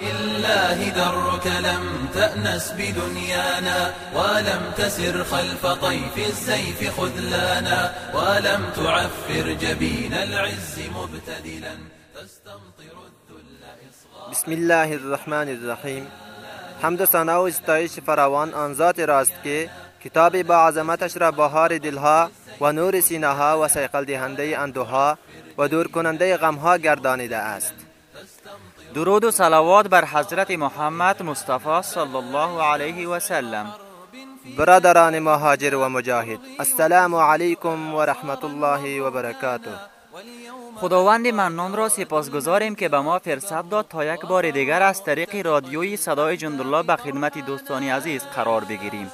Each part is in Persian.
لله درك لم تأنس بدنيانا ولم تسر خلف طيف السيف خذلانا ولم تعفر جبين العز مبتدلا تستمطر الذل بسم الله الرحمن الرحیم حمد و ثنا فراوان آن ذات راست که کتاب را بهار دلها و نور سینهها و سیقل دهنده اندوها و دور کننده غمها گردانیده است. درود و صلوات بر حضرت محمد مصطفی صلی الله علیه و سلم. برادران مهاجر و مجاهد السلام علیکم و رحمت الله و برکاته. خداوند منان را سپاسگزاریم که به ما فرصت داد تا یک بار دیگر از طریق رادیوی صدای جندالله به خدمت دوستانی عزیز قرار بگیریم.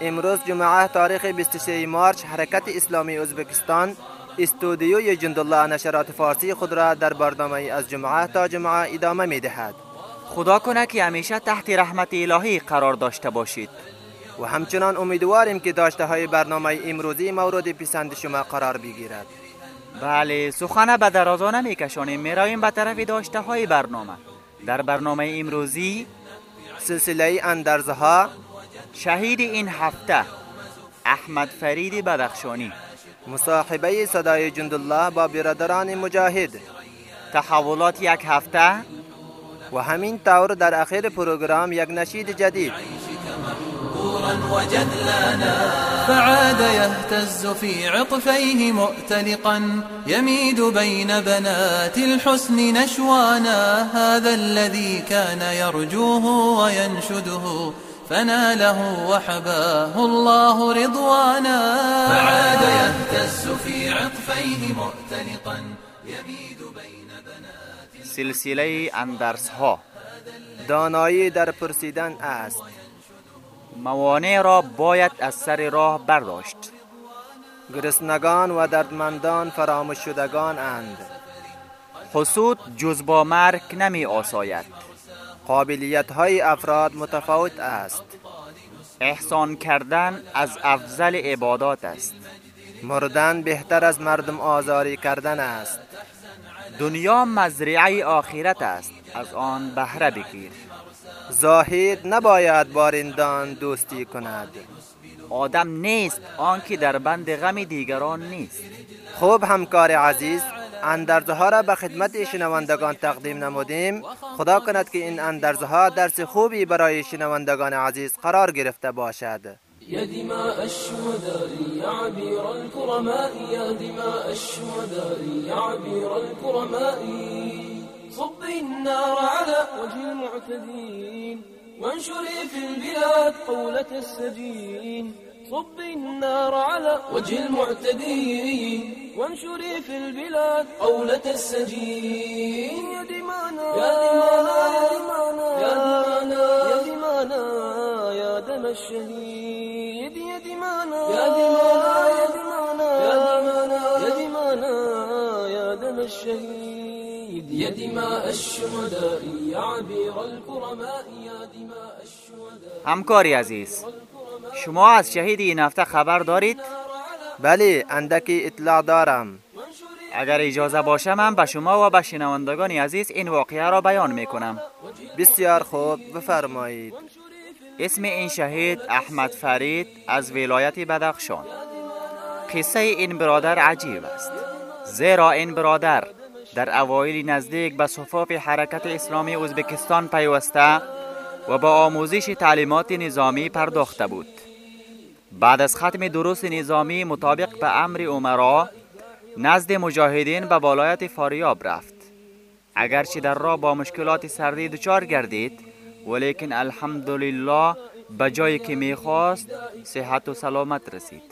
امروز جمعه تاریخ 23 مارچ حرکت اسلامی ازبکستان. استودیوی جندالله نشرات فارسی خود را در برنامه از جمعه تا جمعه ادامه می دهد خدا کنه که همیشه تحت رحمت الهی قرار داشته باشید. و همچنان امیدواریم که داشته های برنامه امروزی مورد پسند شما قرار بگیرد. بله سخن به درازا نمی کشانیم می رویم به طرف داشته های برنامه. در برنامه امروزی سلسله اندرزها شهید این هفته احمد فرید بدخشانی. مصاحبه صدای جندالله با برادران مجاهد. تحولات یک هفته و همین طور در اخیر پروگرام یک نشید جدید. نورا وجذلانا فعاد يهتز في عطفيه مؤتلقا يميد بين بنات الحسن نشوانا. هذا الذي كان يرجوه وينشده فناله وحباه الله رضوانا. سلسله اندرس ها دانایی در پرسیدن است. موانع را باید از سر راه برداشت. گرسنگان و دردمندان فراموش شدگان اند. حسود جز با مرگ نمی آساید. قابلیت های افراد متفاوت است. احسان کردن از افضل عبادات است. مردن بهتر از مردم آزاری کردن است. دنیا مزرعه آخرت است. از آن بهره بگیر. زاهد نباید بارندان دوستی کند. آدم نیست آنکه در بند غم دیگران نیست. خوب همکار عزیز اندرزه ها را به خدمت شنوندگان تقدیم نمودیم. خدا کند که این اندرزه ها درس خوبی برای شنوندگان عزیز قرار گرفته باشد. يا دماء الشهداء يا عبير الكرماء يا دماء الشهداء يا عبير الكرماء صب النار على وجه المعتدين وانشري في البلاد قولة السجين صب النار على وجه المعتدين وانشري في البلاد قولة السجين يا دمانا يا دمانا يا دمانا يا دمانا يا دم الشهيد الشهيد يا دماء الشهداء يا عبير الكرماء يا دماء الشهداء همکاری عزیز شما از شهید این هفته خبر دارید؟ بله اندکی اطلاع دارم. اگر اجازه باشه من به شما و به شنوندگان عزیز این واقعه را بیان می کنم بسیار خوب بفرمایید. اسم این شهید احمد فرید از ولایت بدخشان. قصه این برادر عجیب است. زیرا این برادر در اوایل نزدیک به صفوف حرکت اسلامی ازبکستان پیوسته و با آموزش تعلیمات نظامی پرداخته بود. بعد از ختم دروس نظامی مطابق به امر عمرا نزد مجاهدین به ولایت فاریاب رفت. اگرچه در راه با مشکلات سردی دچار گردید ولیکن الحمدلله به جایی که می‌خواست صحت و سلامت رسید.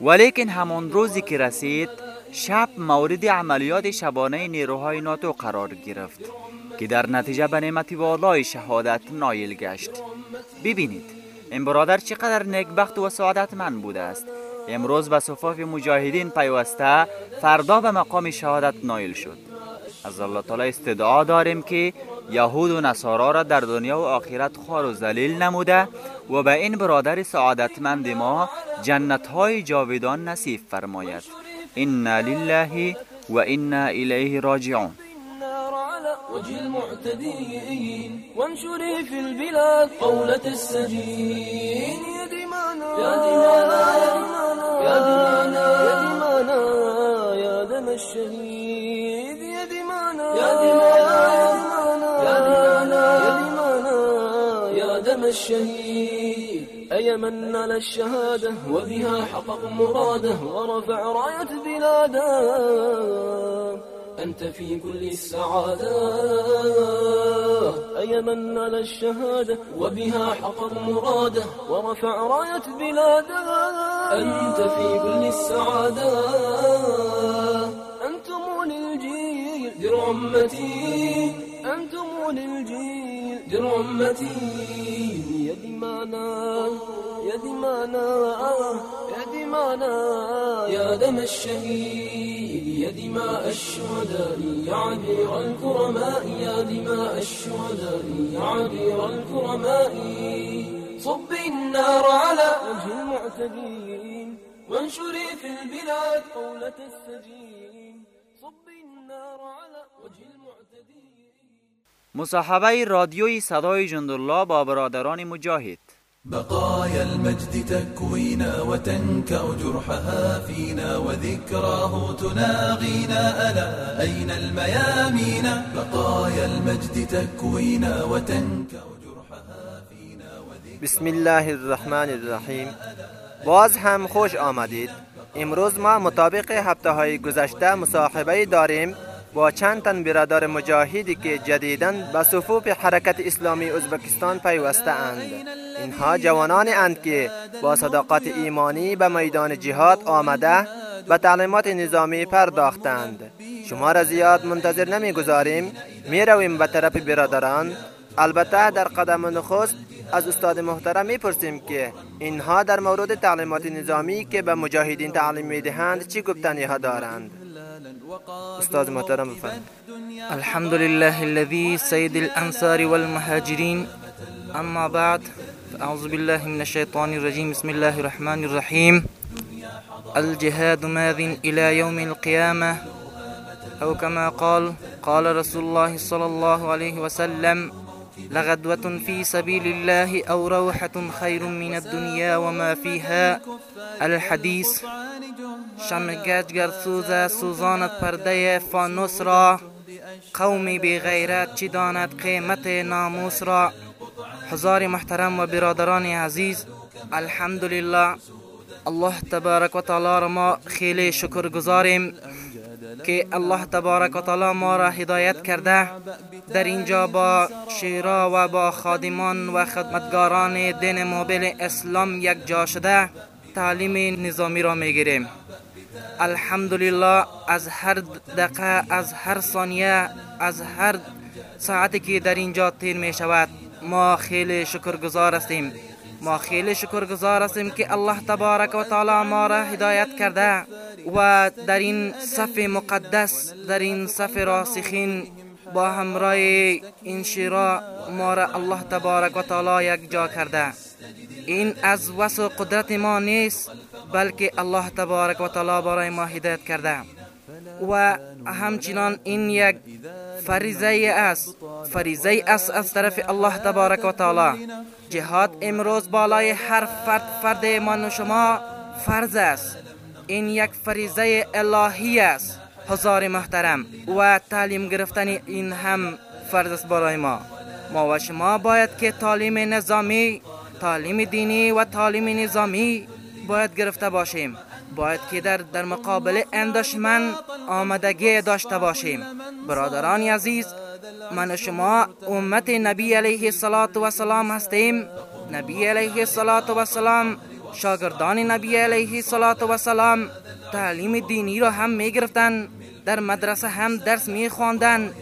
ولیکن همان روزی که رسید شب مورد عملیات شبانه نیروهای ناتو قرار گرفت که در نتیجه به نعمت والای شهادت نایل گشت. ببینید این برادر چقدر نیکبخت و سعادتمند بوده است. امروز به صفاف مجاهدین پیوسته فردا به مقام شهادت نایل شد. از الله تعالی استدعا داریم که یهود و نصارا را در دنیا و آخرت خوار و ذلیل نموده و به این برادر سعادتمند ما جنت های جاودان نصیب فرماید انا لله و انا الیه راجعون يا يا يا الشهيد. أي من نال الشهادة وبها حقق مراده ورفع راية بلاده. أنت في كل السعادة. أي من نال الشهادة وبها حقق مراده ورفع راية بلاده. أنت في كل السعادة. أنتم للجيل درع أمتي. أنتم للجيل درع أمتي. يا دمانا يا دمانا يا دم الشهيد يا دماء الشهداء يا عبير الكرماء يا دماء الشهداء يا عبير الكرماء. صب النار على وجه المعتدين وانشري في البلاد قولة السجين. صب النار على وجه المعتدين. مصاحبه رادیوی صدای جندالله با برادران مجاهد. بقايا المجد تكوينا وتنكأ جرحها فينا وذكراه تناغينا. ألا أين الميامين؟ بقايا المجد تكوينا وتنكأ جرحها فينا وذكراه بسم الله الرحمن الرحیم باز هم خوش آمدید. امروز ما مطابق هفته های گذشته مصاحبه داریم. با چند تن برادر مجاهدی که جدیداً به صفوف حرکت اسلامی ازبکستان پیوسته اند. اینها جوانان اند که با صداقت ایمانی به میدان جهاد آمده به تعلیمات نظامی پرداختند. شما را زیاد منتظر نمی‌گذاریم. می رویم به طرف برادران. البته در قدم نخست از استاد محترم می‌پرسیم که اینها در مورد تعلیمات نظامی که به مجاهدین تعلیم می‌دهند چی گفتنی ها دارند. استاد محترم بفرمایید الحمد لله الذي سيد الأنصار والمهاجرين. أما بعد أعوذ بالله من الشيطان الرجيم. بسم الله الرحمن الرحيم. الجهاد ماذ إلى يوم القيامة؟ أو كما قال قال رسول الله صلى الله عليه وسلم لغدوة في سبيل الله أو روحة خير من الدنيا وما فيها؟ الحديث. شمگج گر سوز سوزاند پرده فانوس را. قومی بی غیرت چی داند قیمت ناموس را؟ حضار محترم و برادران عزیز الحمدلله. الله تبارک و تعالی را ما خیلی شکر گذاریم که الله تبارک و تعالی ما را هدایت کرده. در اینجا با شیرا و با خادمان و خدمتگاران دین موبیل اسلام یک جا شده تعلیم نظامی را می‌گیریم. الحمدلله از هر دقیقه از هر ثانیه از هر ساعتی که در اینجا تیر می شود ما خیلی شکرگزار هستیم ما خیلی شکرگزار هستیم که الله تبارک و تعالی ما را هدایت کرده و در این صف مقدس در این صف راسخین با همراه این شیرا ما را الله تبارک و تعالی یک جا کرده این از وس و قدرت ما نیست بلکه الله تبارک و تعالی برای ما هدایت کرده و همچنان این یک فریضه است فریضه است از طرف الله تبارک و تعالی جهاد امروز بالای هر فرد فرد من و شما فرض است این یک فریضه الهی است هزار محترم و تعلیم گرفتن این هم فرض است برای ما ما و شما باید که تعلیم نظامی تعلیم دینی و تعلیم نظامی باید گرفته باشیم. باید که در در مقابل اندشمن آمدگی داشته باشیم. برادران عزیز من شما امت نبی علیه الصلاة و سلام هستیم. نبی علیه الصلاة و سلام شاگردان نبی علیه الصلاة و سلام تعلیم دینی را هم می گرفتن در مدرسه هم درس می خواندن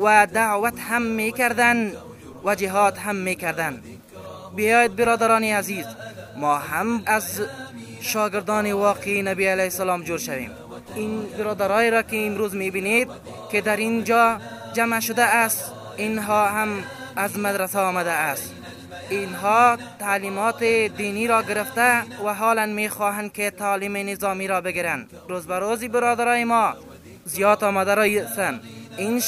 و دعوت هم می کردن و جهاد هم می کردن بیاید برادران عزیز ما هم از شاگردان واقعی نبی علیه السلام جور شویم. این برادرای را که امروز می‌بینید که در اینجا جمع شده است اینها هم از مدرسه آمده است. اینها تعلیمات دینی را گرفته و حالا می‌خواهند که تعلیم نظامی را بگیرند. روز به روزی برادرای ما زیاد آمده را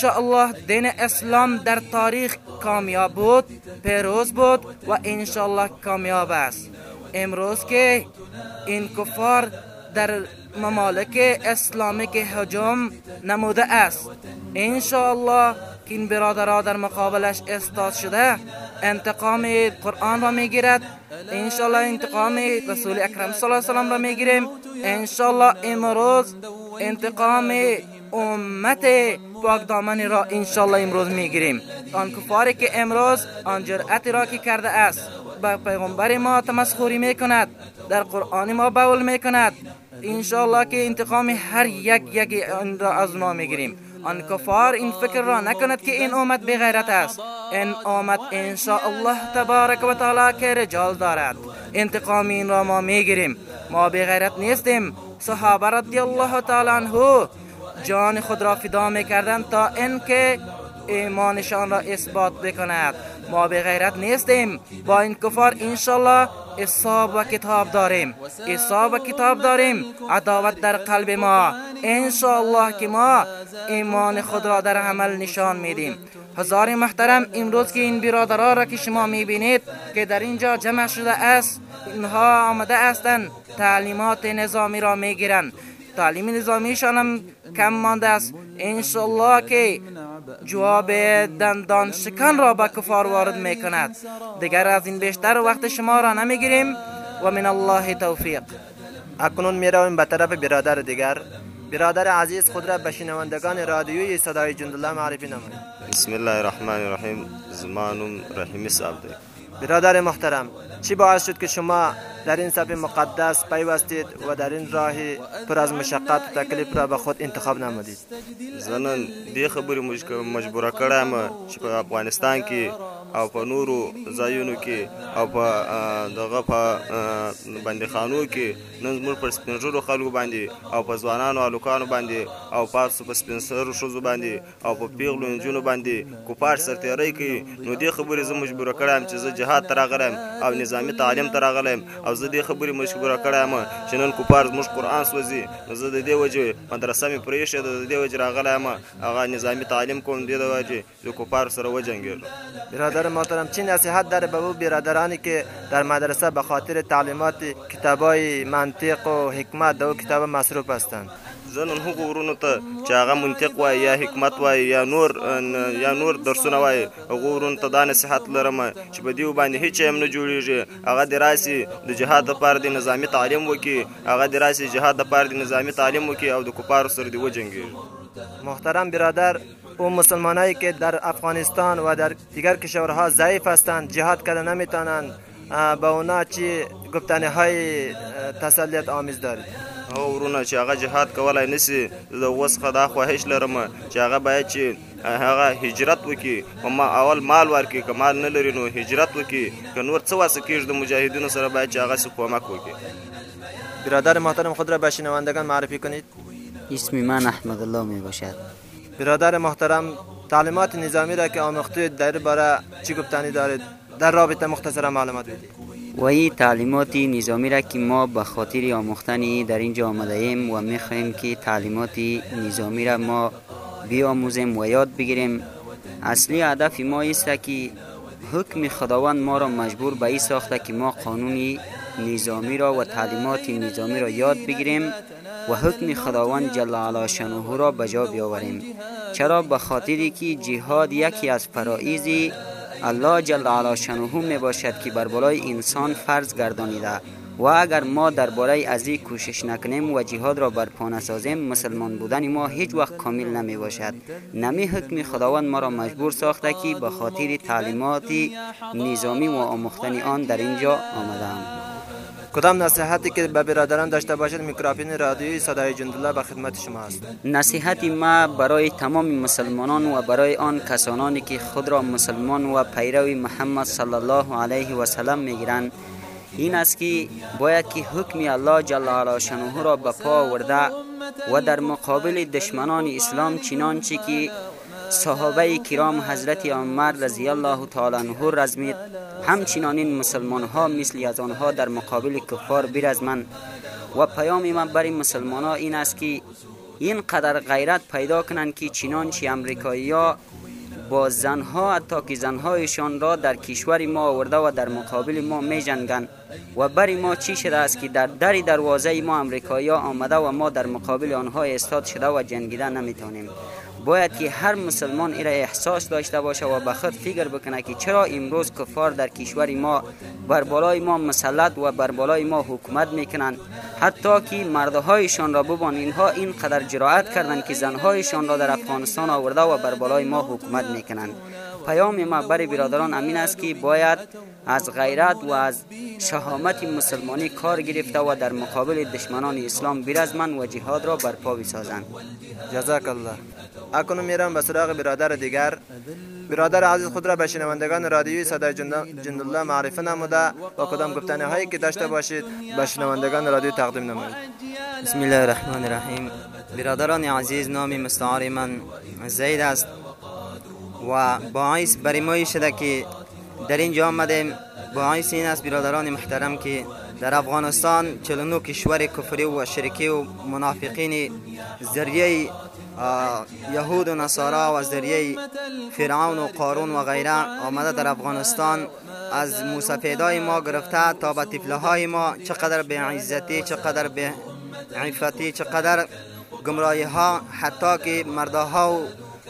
الله دین اسلام در تاریخ کامیاب بود پیروز بود و الله کامیاب است. امروز که این کفار در ممالک اسلامی که هجوم نموده است. الله که این برادرها در مقابلش استاد شده انتقام قرآن را می‌گیرد. انشالله انتقام رسول اکرم صلی الله علیه وسلم را می‌گیریم. انشالله امروز انتقام امت پاک دامن را انشالله امروز می‌گیریم. آن کفاری که امروز آن جرأت را که کرده است. به پیغمبر ما تمسخوری می‌کند در قرآن ما بول می‌کند. انشالله که انتقام هر یک یک را از ما می‌گیریم. آن کفار این فکر را نکند که این امت بغیرت است. این امت انشاء الله تبارک و تعالی که رجال دارد. انتقام این را ما می‌گیریم. ما بغیرت نیستیم. صحابه رضی الله تعالی عنه جان خود را فدا می‌کردند تا اینکه ایمانشان را اثبات بکند. ما به غیرت نیستیم. با این کفار انشالله حساب و کتاب داریم. حساب و کتاب داریم. عداوت در قلب ما. انشالله که ما ایمان خود را در عمل نشان میدیم. هزار محترم امروز که این برادرها را که شما می‌بینید که در اینجا جمع شده است اینها آمده هستند تعلیمات نظامی را می‌گیرند. تعلیم نظامیشان هم کم مانده است. انشالله که جواب دندان شکن را به کفار وارد می کند دیگر از این بیشتر وقت شما را نمی‌گیریم. و من الله توفیق. اکنون می رویم به طرف برادر دیگر. برادر عزیز خود را به شنوندگان رادیوی صدای جندالله معرفی نمایید بسم الله الرحمن الرحیم. زمانم رحیمی صاحب. برادر محترم چی باعث شد که شما در این صف مقدس پیوستید و در این راه پر از مشقت و تکلیف را به خود انتخاب نمودید؟ زنن دې خبرې مجبوره کړم چې په افغانستان کې او په نورو ځایونو کې او په دغه په بندیخانو کې نن زموږ پر سپینږیرو خلکو باندې او په ځوانانو هلکانو باندې او پاسو په سپین سرو ښځو باندې او په پیغلو نجونو باندې کفار سرتیری کوي نو دې خبرې زه مجبوره کړم چې زه جهاد ته راغلی او نظامي تعلیم ته راغلی او زه دې خبرې مجبوره کړی چې نن کفار زموږ قرآن سوځي. نو زه د دې وجې مدرسه مې پرېښې ده د دې وجې راغلی یم هغه نظامي تعلیم کوم دې د وجې د کفارو سره وجنګېږم برادر محترم چی نصیحت داره به او برادرانی که در مدرسه به خاطر تعلیمات کتابای منطق و حکمت دو کتاب مصروف هستند زه نن هغو ورونو ته چې هغه منطق وای یا حکمت وای یا نور یا نور درسونه وای هغو ورونو ته دا نصیحت لرم چې په دیو باندې هیڅ هم نه جوړیږي هغه د راسي د جهاد لپاره د نظامی تعلیم وکي هغه د راسي جهاد لپاره د نظامی تعلیم وکي او د کفارو سره دی وجنګي محترم برادر او مسلمانایی که در افغانستان و در دیگر کشورها ضعیف هستند جهاد کرده نمیتونند به اونا چی گفتنی های تسلیت آمیز دارید او ورونه چې هغه جهاد کولای نسی د اوس خدا خواهش لرم چې هغه باید چې هغه هجرت وکي او ما اول مال ورکي کمال نه لري نو هجرت وکي که نور څه واسه کېږي د مجاهدینو سره باید چې هغه کومک وکي برادر محترم خود را به شنوندگان معرفی کنید. اسم من احمد الله می باشد. برادر محترم تعلیمات نظامی را که آموختید در باره چی گفتنی دارید در رابطه مختصر معلومات بدید و این تعلیمات نظامی را که ما به خاطر آموختن در اینجا آمده ایم و می‌خواهیم که تعلیمات نظامی را ما بیاموزیم و یاد بگیریم. اصلی هدف ما است که حکم خداوند ما را مجبور به این ساخته که ما قانون نظامی را و تعلیمات نظامی را یاد بگیریم و حکم خداوند جل علا شنوه را به جا بیاوریم. چرا؟ به خاطری که جهاد یکی از فرائض الله جل علا شنوه می باشد که بر بالای انسان فرض گردانیده. و اگر ما درباره از این کوشش نکنیم و جهاد را بر پا نسازیم مسلمان بودن ما هیچ وقت کامل نمی باشد نمی حکم خداوند ما را مجبور ساخته که به خاطر تعلیمات نظامی و آموختن آن در اینجا آمدم کدام نصیحتی که به برادران داشته باشد میکروفون رادیوی صدای جندالله به خدمت شما است. نصیحت ما برای تمام مسلمانان و برای آن کسانانی که خود را مسلمان و پیرو محمد صلی الله علیه و سلم می‌گیرند این است که باید که حکم الله جل علا شنوه را به پا آورده و در مقابل دشمنان اسلام چنانچه که صحابه کرام حضرت عمر رضی الله تعالی عنه رزمید همچنان این مسلمان ها مثل از آنها در مقابل کفار برزمند و پیام من برای مسلمان ها این است که اینقدر غیرت پیدا کنند که چنانچه امریکایی ها با زنها حتی که زنهایشان را در کشور ما آورده و در مقابل ما می جنگن و بر ما چی شده است که در در دروازه ما امریکایی آمده و ما در مقابل آنها استاد شده و جنگیده نمی‌تونیم باید که هر مسلمان ایره احساس داشته باشه و به خود فکر بکنه که چرا امروز کفار در کشور ما بر بالای ما مسلط و بر بالای ما حکومت می‌کنند حتی که مردهایشان را ببان اینها اینقدر جرأت کردند که زنهایشان را در افغانستان آورده و بر بالای ما حکومت می‌کنند پیام ما بر برادران امین است که باید از غیرت و از شهامت مسلمانی کار گرفته و در مقابل دشمنان اسلام برزمن و جهاد را برپا بسازند. جزاک الله. اکنون میرم به سراغ برادر دیگر. برادر عزیز خود را به شنوندگان رادیوی صدای جندالله معرفه نموده. و کدام گفتنی هایی که داشته باشید به شنوندگان رادیو تقدیم نمایید. بسم الله الرحمن الرحیم. برادران عزیز نام مستعار من زید است و باعث برای ما شده که در اینجا آمدیم باعث این است برادران محترم که در افغانستان 49 کشور کفری و شرکی و منافقین ذریعه یهود و نصارا و ذریعه فرعون و قارون و غیره آمده در افغانستان از موسفیدای ما گرفته تا به تفله های ما چقدر به عزتی چقدر به عفتی چقدر گمراهی ها حتی که مردها و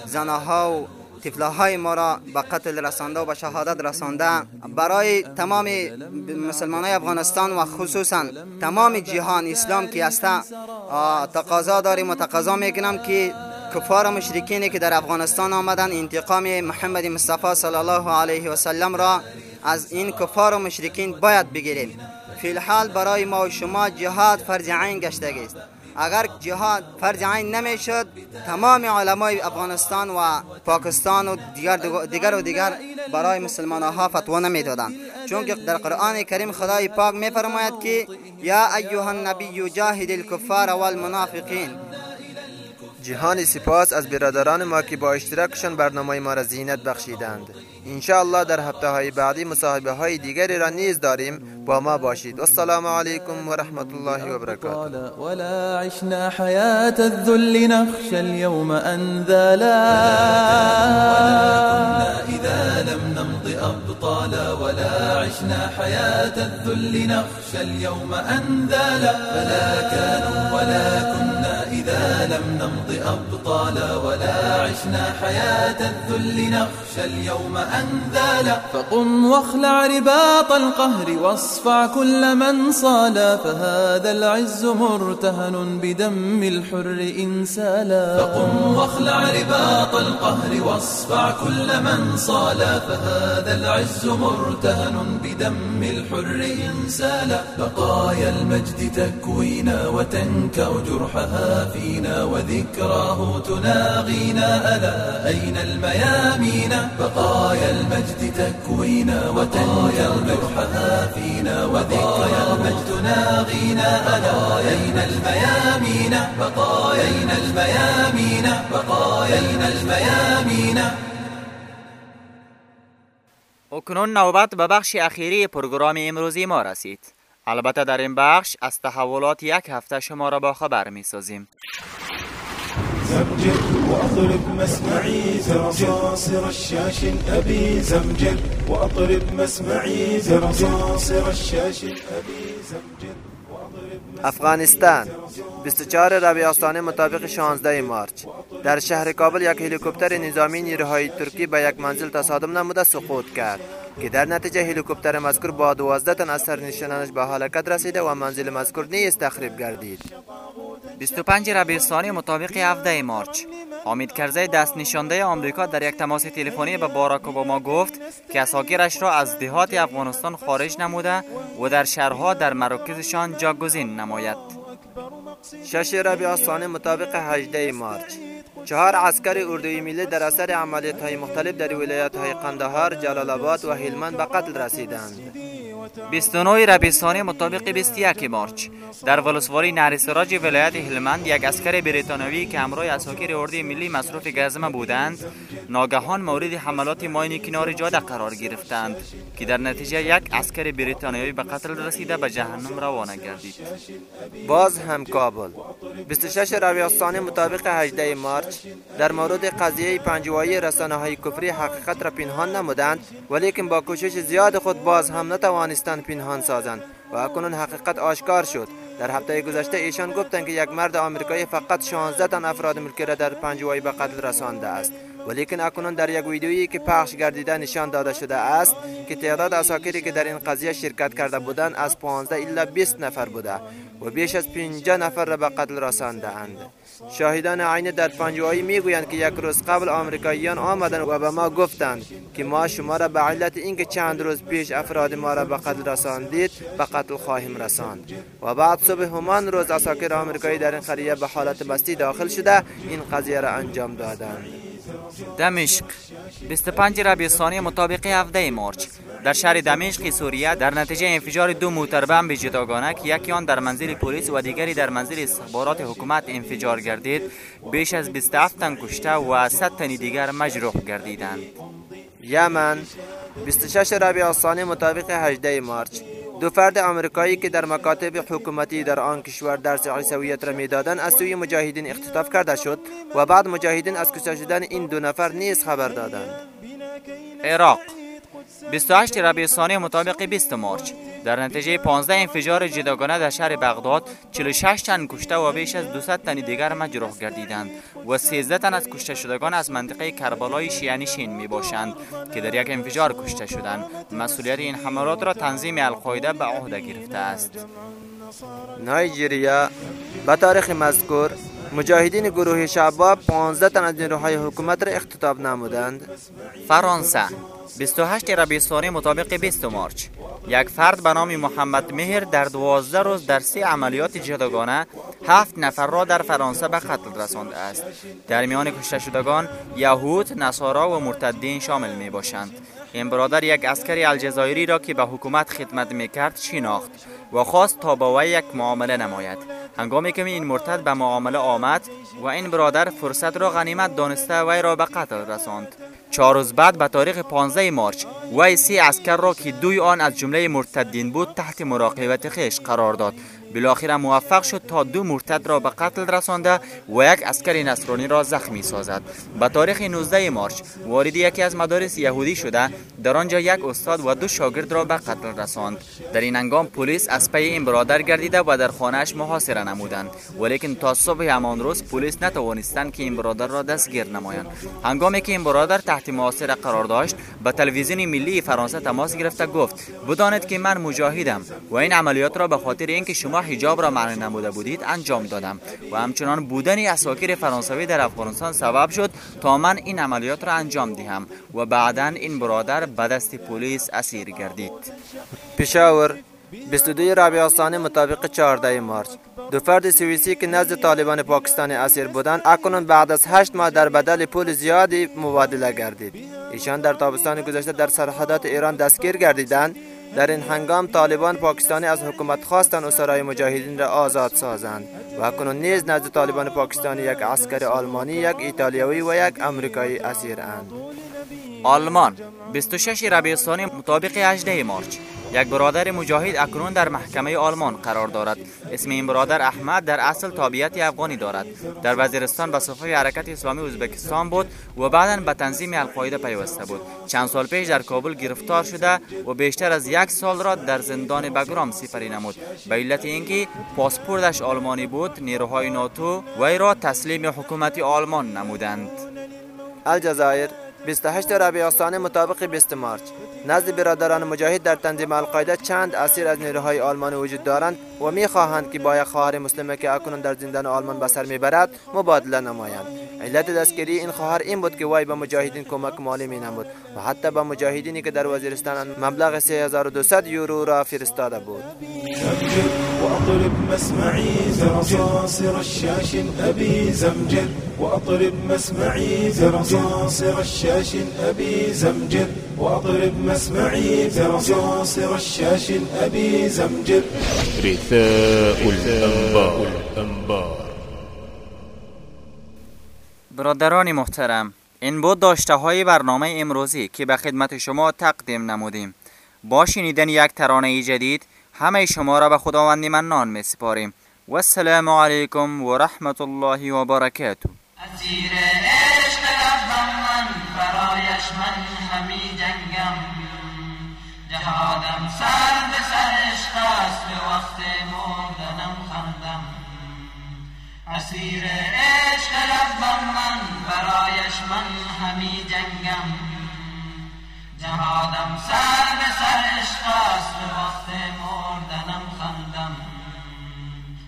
زنها و های ما را به قتل رسانده و به شهادت رسانده برای تمام مسلمان های افغانستان و خصوصا تمام جهان اسلام که است تقاضا داریم و تقاضا می‌کنم که کفار مشرکینی که در افغانستان آمدن انتقام محمد مصطفی صلی الله علیه و سلم را از این کفار و مشرکین باید بگیریم. فی الحال برای ما و شما جهاد فرض عین گشته است. اگر جهاد فرض نمی‌شد تمام علمای افغانستان و پاکستان و دیگر دیگر و دیگر برای مسلمان ها فتوا نمی‌دادند. چون که در قرآن کریم خدای پاک میفرماید که یا ایها النبی جاهد الكفار والمنافقین. جهان سپاس از برادران ما که با اشتراکشان برنامه ما را زینت بخشیدند. الله در هفته های بعدی مصاحبه های دیگری را نیز داریم با ما باشید السلام علیکم و رحمت الله و برکاته ولا عشنا حیات الذل نخشى اليوم انذالا اذا لم نمض ابطالا ولا عشنا حياة الذل نخشى اليوم انذالا فلا كانوا ولا كنا إذا لم نمض أبطالا ولا عشنا حياة الذل نخشى اليوم أنذالا. فقم واخلع رباط القهر واصفع كل من صالا. فهذا العز مرتهن بدم الحر إنسالا. فقم واخلع رباط القهر واصفع كل من صالا. فهذا العز مرتهن بدم الحر إنسالا. بقايا المجد تكوينا وتنكأ جرحها فينا وذكراه تناغينا. ألا أين الميامين؟ بقايا المجد تكوينا وتنجى الجرحها فينا وذكرى المجد تناغينا ألا أين الميامين بقايا أين الميامين بقايا أين الميامين اکنون نوبت به بخش اخیری پروگرام امروزی ما رسید. البته در این بخش از تحولات یک هفته شما را با خبر می سازیم. زمجر وأطرب مسمعي زرصاصر الشاش أبي زمجر وأطرب مسمعي زرصاصر الشاش أبي زمجر افغانستان 24 ربیع مطابق 16 مارچ. در شهر کابل یک هلیکوپتر نظامی نیروهای ترکی به یک منزل تصادم نموده سقوط کرد که در نتیجه هلیکوپتر مذکور با 12 تن از سرنشینانش به حالکت رسیده و منزل مذکور نیز تخریب گردید. 25 ربیع مطابق 17 مارچ. حامید کرزی دست نشانده آمریکا در یک تماس تلفنی به باراک اوباما گفت که اساکرش را از دهات افغانستان خارج نموده و در شهرها در مراکزشان جاگزین نماید. شش الثانی مطابق 18 مارچ. چهار عسکر اردوی ملی در اثر عملیات های مختلف در ولایت های قندهار، جلال آباد و هلمند به قتل رسیدند. 29 ربیستانی مطابق 21 مارچ. در ولسوالی نهرسراج ولایت هلمند یک اسکر بریتانوی که همراه اساکر اردی ملی مصروف گزمه بودند ناگهان مورد حملات ماین کنار جاده قرار گرفتند که در نتیجه یک اسکر بریتانیایی به قتل رسیده به جهنم روانه گردید. باز هم کابل. 26 ربیع مطابق 18 مارچ در مورد قضیه پنجوایی رسانه های کفری حقیقت را پنهان نمودند ولیکن با کوشش زیاد خود باز هم نتوانستند پنهان سازند و اکنون حقیقت آشکار شد. در هفته گذشته ایشان گفتند که یک مرد آمریکایی فقط 16 تن افراد ملکی را در پنجوایی به قتل رسانده است. ولیکن اکنون در یک ویدیویی که پخش گردیده نشان داده شده است که تعداد اساکری که در این قضیه شرکت کرده بودند از 15 الا 20 نفر بوده و بیش از 50 نفر را به قتل رسانده اند. شاهدان عین در پنجوایی می‌گویند که یک روز قبل آمریکاییان آمدند و به ما گفتند که ما شما را به علت اینکه چند روز پیش افراد ما را به قتل رساندید به قتل خواهیم رساند. و بعد صبح همان روز اساکر آمریکایی در این قریه به حالت بستی داخل شده این قضیه را انجام دادند. دمشق. 25 ربیع مطابق 17 مارچ. در شهر دمشق سوریه در نتیجه انفجار دو موتر بمب جداگانه که یکی آن در منزل پلیس و دیگری در منزل استخبارات حکومت انفجار گردید. بیش از 27 تن کشته و 100 تن دیگر مجروح گردیدند. یمن 26 ربیع الثانی مطابق 18 مارچ. دو فرد آمریکایی که در مکاتب حکومتی در آن کشور درس عیسویت را می‌دادند از سوی مجاهدین اختطاف کرده شد و بعد مجاهدین از کشته شدن این دو نفر نیز خبر دادند. عراق 28 ربیع ثانی مطابق 20 مارچ. در نتیجه 15 انفجار جداگانه در شهر بغداد 46 تن کشته و بیش از 200 تن دیگر مجروح گردیدند و 13 تن از کشته شدگان از منطقه کربلای شیعه می باشند که در یک انفجار کشته شدند. مسئولیت این حملات را تنظیم القاعده به عهده گرفته است. نایجیریا به تاریخ مذکور مجاهدین گروه شعباب 15 تن از نیروهای حکومت را اختطاف نمودند. فرانسه 28 ربیع مطابق 20 مارچ. یک فرد به نام محمد مهر در 12 روز در سه عملیات جداگانه هفت نفر را در فرانسه به قتل رسانده است. در میان کشته شدگان یهود نصارا و مرتدین شامل می باشند این برادر یک عسکری الجزایری را که به حکومت خدمت می کرد شناخت. و خواست تا با وی یک معامله نماید. هنگامی که این مرتد به معامله آمد و این برادر فرصت را غنیمت دانسته وی را به قتل رساند. چهار روز بعد به تاریخ 15 مارچ وی سه عسکر را که دوی آن از جمله مرتدین بود تحت مراقبت خویش قرار داد. بالاخره موفق شد تا دو مرتد را به قتل رسانده و یک اسکر نصرانی را زخمی سازد. به تاریخ 19 مارچ وارد یکی از مدارس یهودی شده در آنجا یک استاد و دو شاگرد را به قتل رساند. در این هنگام پلیس از پی این برادر گردیده و در خانهاش محاصره نمودند. ولیکن تا صبح همان روز پلیس نتوانستند که این برادر را دستگیر نمایند. هنگامی که این برادر تحت محاصره قرار داشت به تلویزیون ملی فرانسه تماس گرفته گفت بدانید که من مجاهدم و این عملیات را به خاطر اینکه شما حجاب را معنی نموده بودید انجام دادم. و همچنان بودن اساکر فرانسوی در افغانستان سبب شد تا من این عملیات را انجام دهم و بعدا این برادر به دست پلیس اسیر گردید. پشاور 22 ربیع الثانی مطابق 14 مارچ دو فرد سوئیسی که نزد طالبان پاکستان اسیر بودند اکنون بعد از هشت ماه در بدل پول زیادی مبادله گردید. ایشان در تابستان گذشته در سرحدات ایران دستگیر گردیدند. در این هنگام طالبان پاکستانی از حکومت خواستند اسرای مجاهدین را آزاد سازند و کنون نیز نزد طالبان پاکستانی یک عسکر آلمانی یک ایتالیایی و یک امریکایی اسیر اند آلمان 26 ربیع مطابق 18 مارچ. یک برادر مجاهد اکنون در محکمه آلمان قرار دارد. اسم این برادر احمد در اصل تابعیت افغانی دارد. در وزیرستان به صفحه حرکت اسلامی ازبکستان بود و بعدا به تنظیم القاعده پیوسته بود. چند سال پیش در کابل گرفتار شده و بیشتر از یک سال را در زندان بگرام سپری نمود. به علت اینکه پاسپورتش آلمانی بود نیروهای ناتو وی را تسلیم حکومت آلمان نمودند. الجزایر 28 ربیع مطابق 20 مارچ. نزد برادران مجاهد در تنظیم القاعده چند اسیر از نیروهای آلمانی وجود دارند و میخواهند که با یک خواهر مسلمه که اکنون در زندان آلمان به سر میبرد مبادله نمایند. علت دستگیری این خواهر این بود که وی به مجاهدین کمک مالی می نمود و حتی به مجاهدینی که در وزیرستان مبلغ 3200 یورو را فرستاده بود. وأطرب مسمعي زرصاصر الشاش أبي زمجر وأطرب مسمعي زرصاصر الشاش أبي زمجر واضرب مسمعي برصاص رشاش أبي زمجر. رثاء الأنبار. برادران محترم این بود داشته های برنامه امروزی که به خدمت شما تقدیم نمودیم. با شنیدن یک ترانه جدید همه شما را به خداوند منان می سپاریم. و السلام علیکم و رحمت الله و برکاته. برایش من همی جنگم جهادم سر به سر عشق به وقت مردنم خندم. اسیر عشق لبم من برایش من همی جنگم. جهادم سر به سر عشق به وقت مردنم خندم.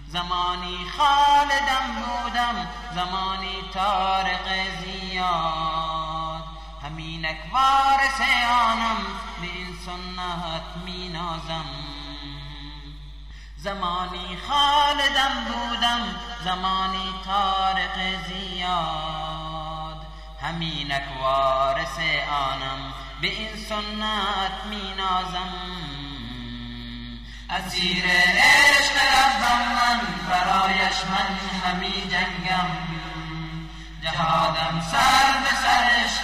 زمانی خالدم بودم زمانی تارق زیاد. همینک وارث آنم به این سنت می نازم زمانی خالدم بودم زمانی تارق زیاد همینک وارث آنم به این سنت می نازم اسیر عشق ربم من برایش من همی جنگم جهادم سر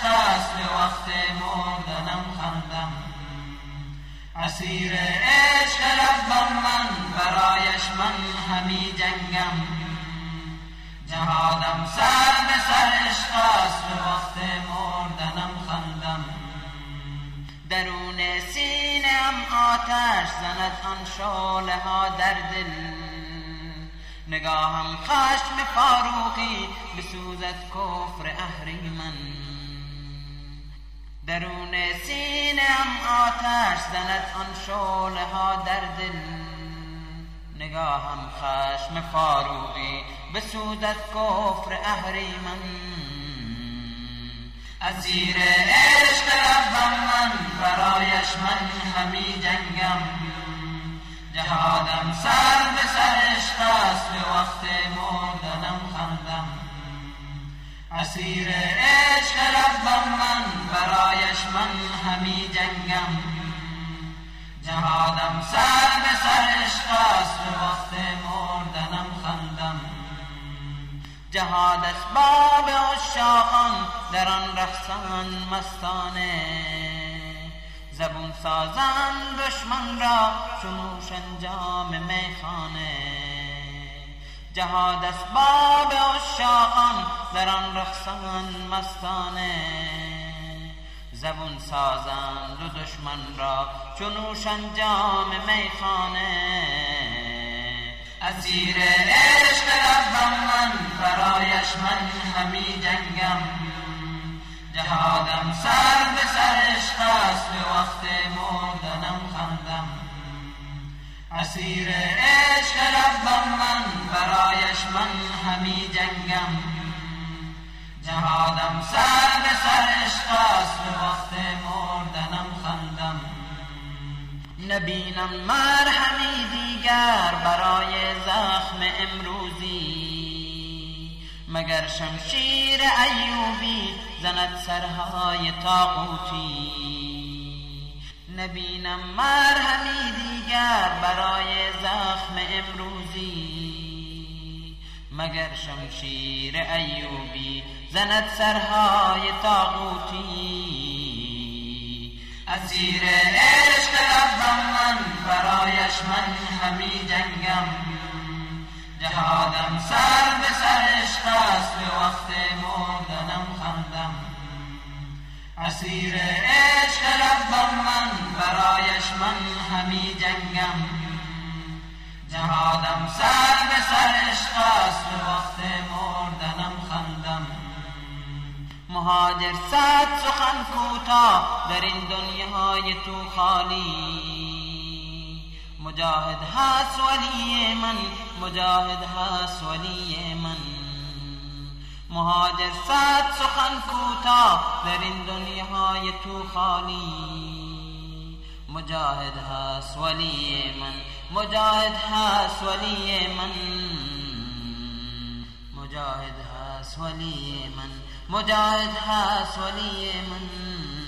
است به وقت مردنم خندم. اسیر عشق ربم من برایش من همی جنگم. جهادم سر به سر عشق است به وقت مردنم خندم. درون سینه ام آتش زند آن شعله ها در دل. نگاهم خشم فاروقی بسوزد کفر اهریمن. درون سینه ام آتش زند آن شعله ها در دل. نگاهم خشم فاروقی بسوزد کفر اهریمن. اسیر عشق ربم من برایش من همی جنگم. جهادم سر به سر عشق است به وقت مردنم اسیر عشق ربم من برایش من همی جنگم. جهادم سر به سر عشق است به وقت مردنم خندم. جهاد اسباب عشاقان در آن رقصان مستانه. زبون سازن دشمن را چنوش انجام میخانه. جهاد اسباب عشاقان در آن رقصان مستانه. زبون سازند و دشمن را چنوش انجام میخانه. اسیر عشق ربم من برایش من همی جنگم. جهادم سر به سر عشق است به وقت مردنم خندم. اسیر عشق ربم من برایش من همی جنگم. جهادم سر به سر عشق است به وقت مردنم خندم. نبینم مرهمی دیگر برای زخم امروزی. مگر شمشیر ایوبی زند سرهای تاقوتی نبینم مرهمی دیگر برای زخم امروزی. مگر شمشیر ایوبی زند سرهای تاقوتی اسیر عشق ربم من برایش من همی جنگم. جهادم سر به سر عشق است به وقت خندم اسیر عشق ربم من برایش من همی جنگم. جهادم سر به سر عشق است به وقت مردنم خندم. مهاجر صد سخن کوتاه در این دنیای تو خالی. مجاهد هست ولی من مجاهد هست ولی من. صد سخن کوتاه در این دنیای تو خالی. مجاهد هست ولی من مجاهد هست ولی من. مجاهد هست ولی من مجاهد هست ولی من.